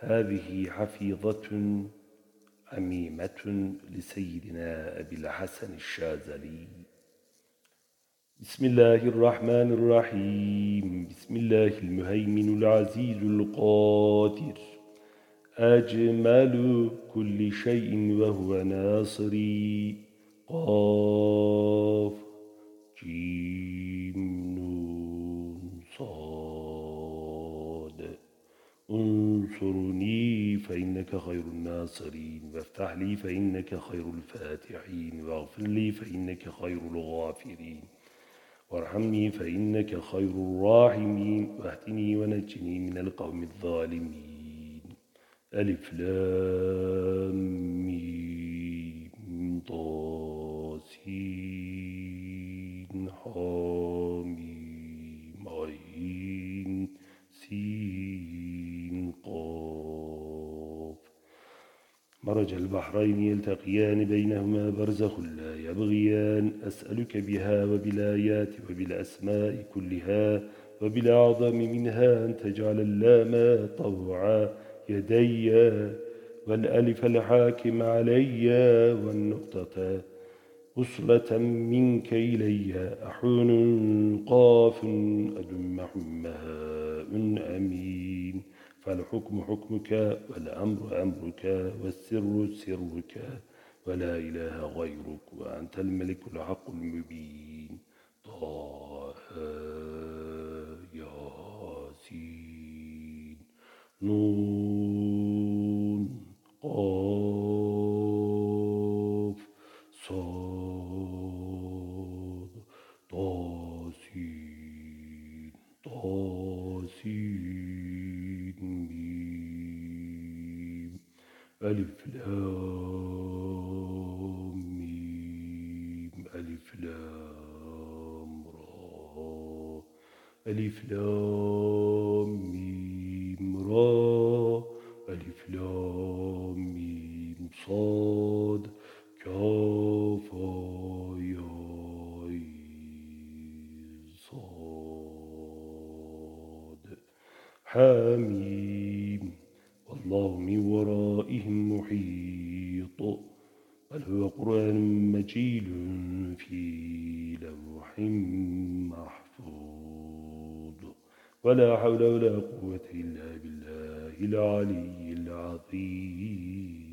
هذه حفيظة عميمة لسيدنا أبي الحسن الشاذلي. بسم الله الرحمن الرحيم. بسم الله المهيمن العزيز القادر. أجمل كل شيء وهو ناصري. قاف جيم نون صاد. انصرني فإنك خير الناصرين وافتح لي فإنك خير الفاتحين واغفر لي فإنك خير الغافرين. وارحمني فإنك خير الراحمين واهدني ونجني من القوم الظالمين. ألف لام ميم طاسين. حاميم مرج البحرين يلتقيان بينهما برزخ لا يبغيان. أسألك بها وبالآيات وبالأسماء كلها وبالأعظم منها أن تجعل اللام طوعا. يدي والألف الحاكم علي والنقطة أسرة منك إلي. أحون قاف أدم حمها أمين. فالحكم حكمك والأمر أمرك والسر سرك ولا إله غيرك وأنت الملك الحق المبين. طه ياسين. نون ألف لام ميم ألف لام را. ألف لام ميم را. ألف لام ميم صاد. كاف يا صاد. حميم والله من ورائهم محيط. بل هو قرآن مجيد في لوح محفوظ. ولا حول ولا قوة إلا بالله العلي العظيم.